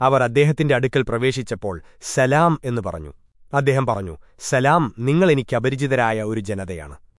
അവർ അദ്ദേഹത്തിന്റെ അടുക്കൽ പ്രവേശിച്ചപ്പോൾ സലാം എന്ന് പറഞ്ഞു. അദ്ദേഹം പറഞ്ഞു സലാം നിങ്ങളെനിക്ക് അപരിചിതരായ ഒരു ജനതയാണ്.